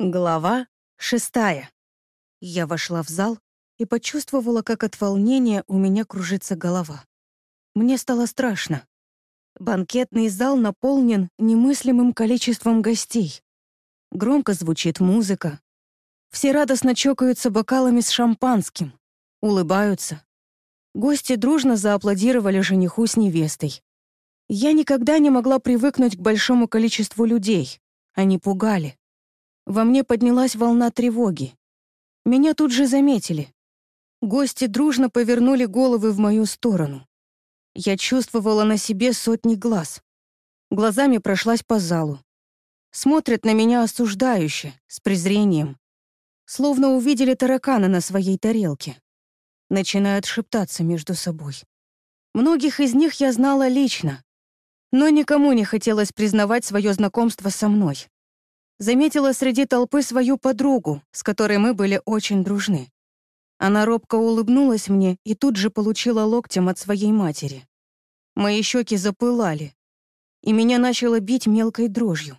Глава шестая. Я вошла в зал и почувствовала, как от волнения у меня кружится голова. Мне стало страшно. Банкетный зал наполнен немыслимым количеством гостей. Громко звучит музыка. Все радостно чокаются бокалами с шампанским, улыбаются. Гости дружно зааплодировали жениху с невестой. Я никогда не могла привыкнуть к большому количеству людей. Они пугали. Во мне поднялась волна тревоги. Меня тут же заметили. Гости дружно повернули головы в мою сторону. Я чувствовала на себе сотни глаз. Глазами прошлась по залу. Смотрят на меня осуждающе, с презрением. Словно увидели таракана на своей тарелке. Начинают шептаться между собой. Многих из них я знала лично, но никому не хотелось признавать свое знакомство со мной заметила среди толпы свою подругу, с которой мы были очень дружны. Она робко улыбнулась мне и тут же получила локтем от своей матери. Мои щеки запылали, и меня начало бить мелкой дрожью.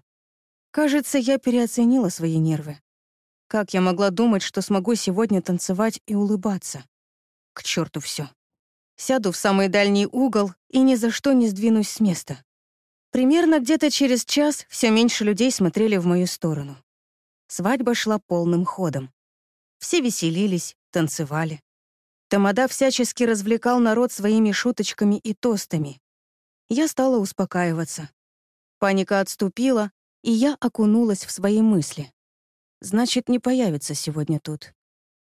Кажется, я переоценила свои нервы. Как я могла думать, что смогу сегодня танцевать и улыбаться? К черту все. Сяду в самый дальний угол и ни за что не сдвинусь с места. Примерно где-то через час все меньше людей смотрели в мою сторону. Свадьба шла полным ходом. Все веселились, танцевали. Тамада всячески развлекал народ своими шуточками и тостами. Я стала успокаиваться. Паника отступила, и я окунулась в свои мысли. Значит, не появится сегодня тут.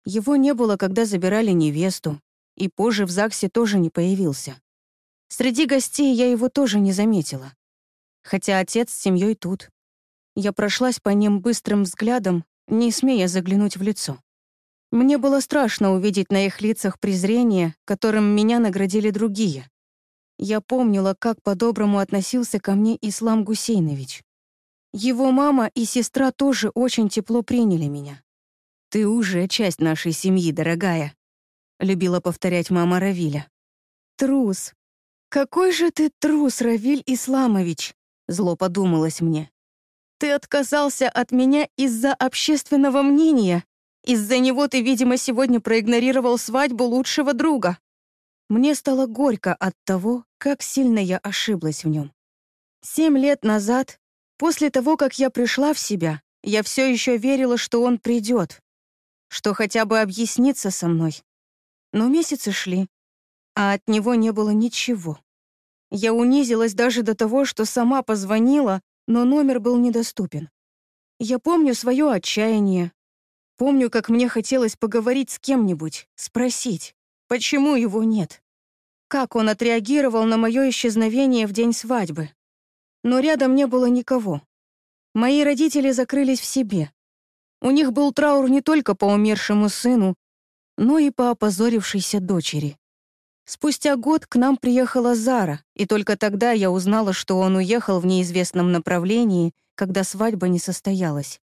Его не было, когда забирали невесту, и позже в ЗАГСе тоже не появился. Среди гостей я его тоже не заметила хотя отец с семьей тут. Я прошлась по ним быстрым взглядом, не смея заглянуть в лицо. Мне было страшно увидеть на их лицах презрение, которым меня наградили другие. Я помнила, как по-доброму относился ко мне Ислам Гусейнович. Его мама и сестра тоже очень тепло приняли меня. «Ты уже часть нашей семьи, дорогая», — любила повторять мама Равиля. «Трус! Какой же ты трус, Равиль Исламович!» Зло подумалось мне. Ты отказался от меня из-за общественного мнения. Из-за него ты, видимо, сегодня проигнорировал свадьбу лучшего друга. Мне стало горько от того, как сильно я ошиблась в нем. Семь лет назад, после того, как я пришла в себя, я все еще верила, что он придет, что хотя бы объяснится со мной. Но месяцы шли, а от него не было ничего. Я унизилась даже до того, что сама позвонила, но номер был недоступен. Я помню свое отчаяние. Помню, как мне хотелось поговорить с кем-нибудь, спросить, почему его нет. Как он отреагировал на мое исчезновение в день свадьбы. Но рядом не было никого. Мои родители закрылись в себе. У них был траур не только по умершему сыну, но и по опозорившейся дочери. Спустя год к нам приехала Зара, и только тогда я узнала, что он уехал в неизвестном направлении, когда свадьба не состоялась.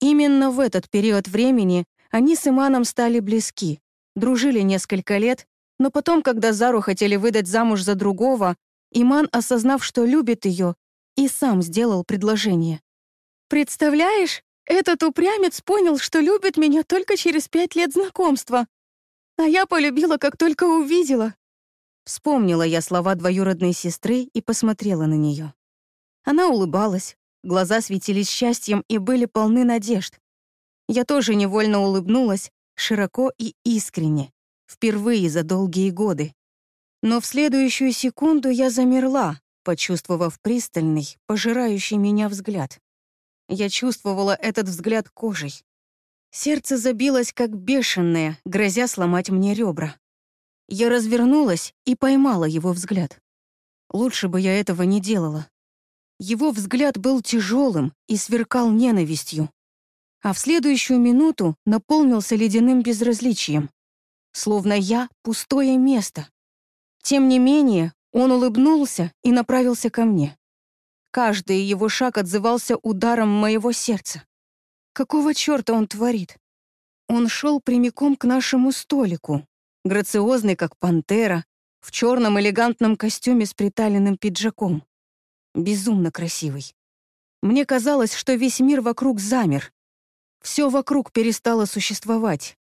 Именно в этот период времени они с Иманом стали близки, дружили несколько лет, но потом, когда Зару хотели выдать замуж за другого, Иман, осознав, что любит ее, и сам сделал предложение. «Представляешь, этот упрямец понял, что любит меня только через пять лет знакомства. А я полюбила, как только увидела. Вспомнила я слова двоюродной сестры и посмотрела на нее. Она улыбалась, глаза светились счастьем и были полны надежд. Я тоже невольно улыбнулась, широко и искренне, впервые за долгие годы. Но в следующую секунду я замерла, почувствовав пристальный, пожирающий меня взгляд. Я чувствовала этот взгляд кожей. Сердце забилось как бешеное, грозя сломать мне ребра. Я развернулась и поймала его взгляд. Лучше бы я этого не делала. Его взгляд был тяжелым и сверкал ненавистью. А в следующую минуту наполнился ледяным безразличием. Словно я — пустое место. Тем не менее, он улыбнулся и направился ко мне. Каждый его шаг отзывался ударом моего сердца. Какого черта он творит? Он шел прямиком к нашему столику, грациозный, как пантера, в черном элегантном костюме с приталенным пиджаком. Безумно красивый. Мне казалось, что весь мир вокруг замер. Все вокруг перестало существовать.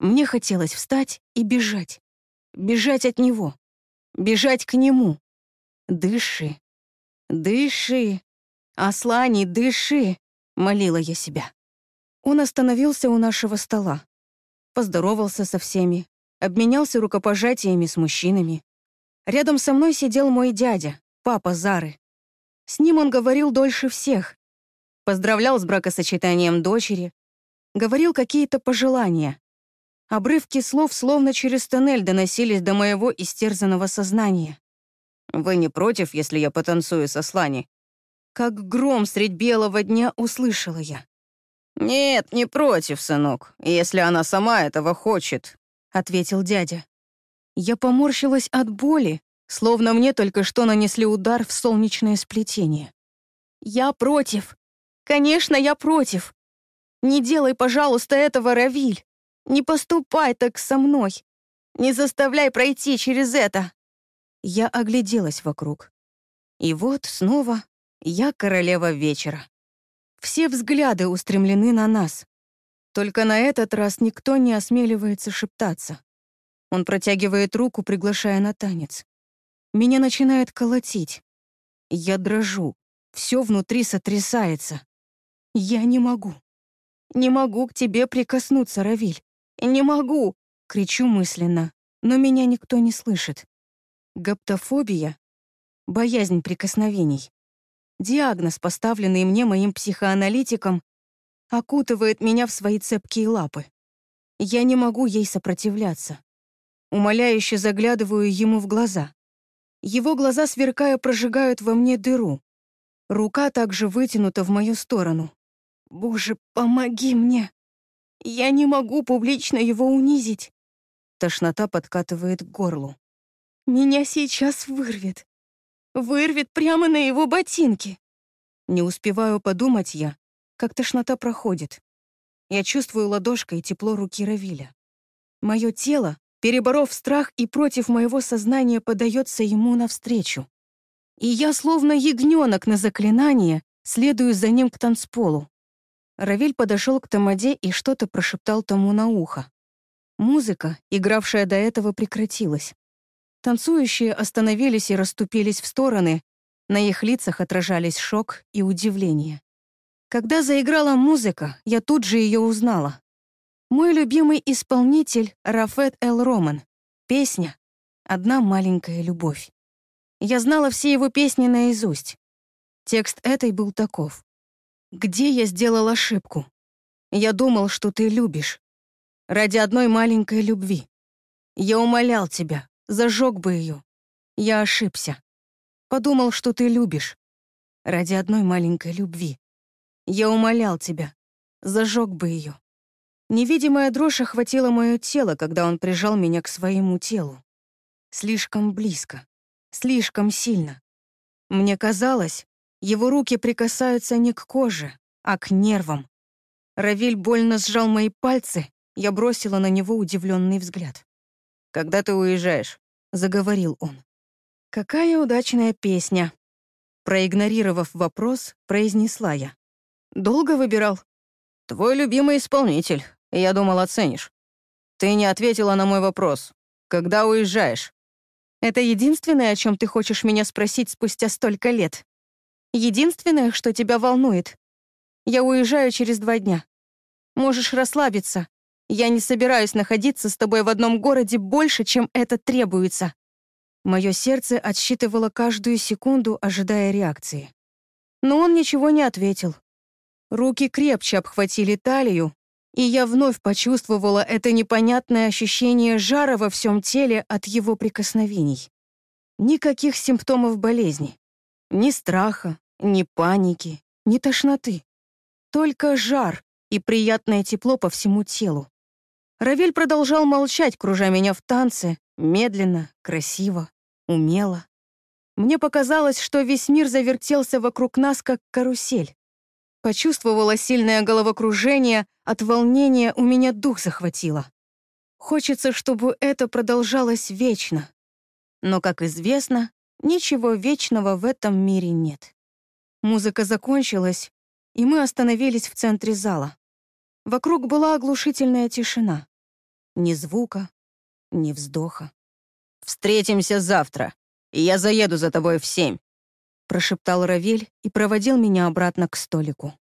Мне хотелось встать и бежать. Бежать от него. Бежать к нему. Дыши. Дыши. Аслани, дыши, молила я себя. Он остановился у нашего стола. Поздоровался со всеми, обменялся рукопожатиями с мужчинами. Рядом со мной сидел мой дядя, папа Зары. С ним он говорил дольше всех. Поздравлял с бракосочетанием дочери. Говорил какие-то пожелания. Обрывки слов словно через тоннель доносились до моего истерзанного сознания. «Вы не против, если я потанцую со Слани?» Как гром средь белого дня услышала я. «Нет, не против, сынок, если она сама этого хочет», — ответил дядя. Я поморщилась от боли, словно мне только что нанесли удар в солнечное сплетение. «Я против. Конечно, я против. Не делай, пожалуйста, этого, Равиль. Не поступай так со мной. Не заставляй пройти через это». Я огляделась вокруг. И вот снова я королева вечера. Все взгляды устремлены на нас. Только на этот раз никто не осмеливается шептаться. Он протягивает руку, приглашая на танец. Меня начинает колотить. Я дрожу. Все внутри сотрясается. Я не могу. Не могу к тебе прикоснуться, Равиль. Не могу, кричу мысленно, но меня никто не слышит. Гаптофобия — боязнь прикосновений. Диагноз, поставленный мне моим психоаналитиком, окутывает меня в свои цепкие лапы. Я не могу ей сопротивляться. Умоляюще заглядываю ему в глаза. Его глаза, сверкая, прожигают во мне дыру. Рука также вытянута в мою сторону. «Боже, помоги мне! Я не могу публично его унизить!» Тошнота подкатывает к горлу. «Меня сейчас вырвет. Вырвет прямо на его ботинки. Не успеваю подумать я, как тошнота проходит. Я чувствую ладошкой тепло руки Равиля. Мое тело, переборов страх и против моего сознания, подается ему навстречу. И я, словно ягненок на заклинание, следую за ним к танцполу. Равиль подошел к Тамаде и что-то прошептал тому на ухо. Музыка, игравшая до этого, прекратилась. Танцующие остановились и расступились в стороны, на их лицах отражались шок и удивление. Когда заиграла музыка, я тут же ее узнала. Мой любимый исполнитель — Рафет Эл Роман. Песня «Одна маленькая любовь». Я знала все его песни наизусть. Текст этой был таков. «Где я сделал ошибку? Я думал, что ты любишь. Ради одной маленькой любви. Я умолял тебя, Зажег бы ее. Я ошибся. Подумал, что ты любишь. Ради одной маленькой любви. Я умолял тебя. Зажег бы ее. Невидимая дрожь охватила мое тело, когда он прижал меня к своему телу. Слишком близко. Слишком сильно. Мне казалось, его руки прикасаются не к коже, а к нервам. Равиль больно сжал мои пальцы, я бросила на него удивленный взгляд. «Когда ты уезжаешь?» — заговорил он. «Какая удачная песня!» Проигнорировав вопрос, произнесла я. «Долго выбирал?» «Твой любимый исполнитель. Я думал, оценишь. Ты не ответила на мой вопрос. Когда уезжаешь?» «Это единственное, о чем ты хочешь меня спросить спустя столько лет. Единственное, что тебя волнует. Я уезжаю через два дня. Можешь расслабиться. Я не собираюсь находиться с тобой в одном городе больше, чем это требуется». Мое сердце отсчитывало каждую секунду, ожидая реакции. Но он ничего не ответил. Руки крепче обхватили талию, и я вновь почувствовала это непонятное ощущение жара во всем теле от его прикосновений. Никаких симптомов болезни. Ни страха, ни паники, ни тошноты. Только жар и приятное тепло по всему телу. Равиль продолжал молчать, кружа меня в танце, медленно, красиво, умело. Мне показалось, что весь мир завертелся вокруг нас, как карусель. Почувствовала сильное головокружение, от волнения у меня дух захватило. Хочется, чтобы это продолжалось вечно. Но, как известно, ничего вечного в этом мире нет. Музыка закончилась, и мы остановились в центре зала. Вокруг была оглушительная тишина. Ни звука, ни вздоха. «Встретимся завтра, и я заеду за тобой в семь», прошептал Равиль и проводил меня обратно к столику.